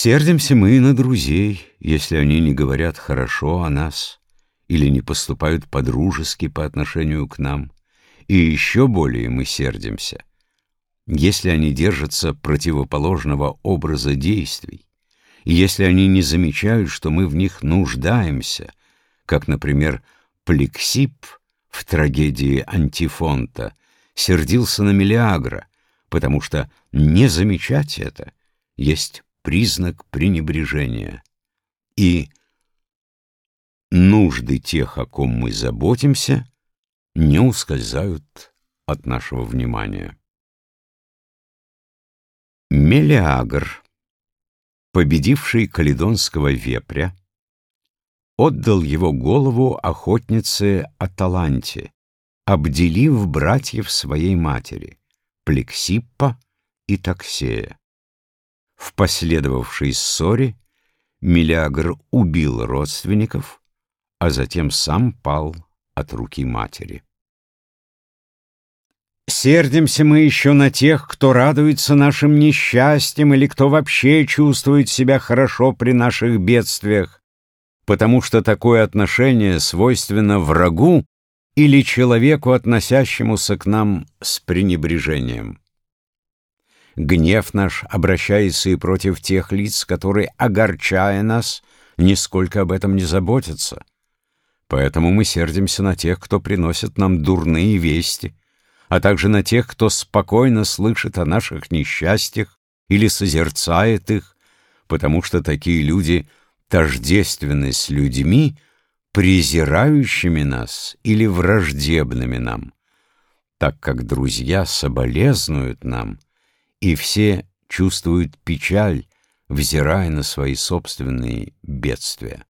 Сердимся мы на друзей, если они не говорят хорошо о нас или не поступают по-дружески по отношению к нам. И еще более мы сердимся, если они держатся противоположного образа действий, и если они не замечают, что мы в них нуждаемся, как, например, Плексип в трагедии Антифонта сердился на Мелеагра, потому что не замечать это есть признак пренебрежения. И нужды тех, о ком мы заботимся, не ускользают от нашего внимания. Мелиагр, победивший каледонского вепря, отдал его голову охотнице Аталанте, обделив братьев своей матери, Плексиппа и Таксея. В последовавшей ссоре Мелиагр убил родственников, а затем сам пал от руки матери. Сердимся мы еще на тех, кто радуется нашим несчастьям или кто вообще чувствует себя хорошо при наших бедствиях, потому что такое отношение свойственно врагу или человеку, относящемуся к нам с пренебрежением. Гнев наш обращается и против тех лиц, которые, огорчая нас, нисколько об этом не заботятся. Поэтому мы сердимся на тех, кто приносит нам дурные вести — а также на тех, кто спокойно слышит о наших несчастьях или созерцает их, потому что такие люди тождественны с людьми, презирающими нас или враждебными нам, так как друзья соболезнуют нам, и все чувствуют печаль, взирая на свои собственные бедствия.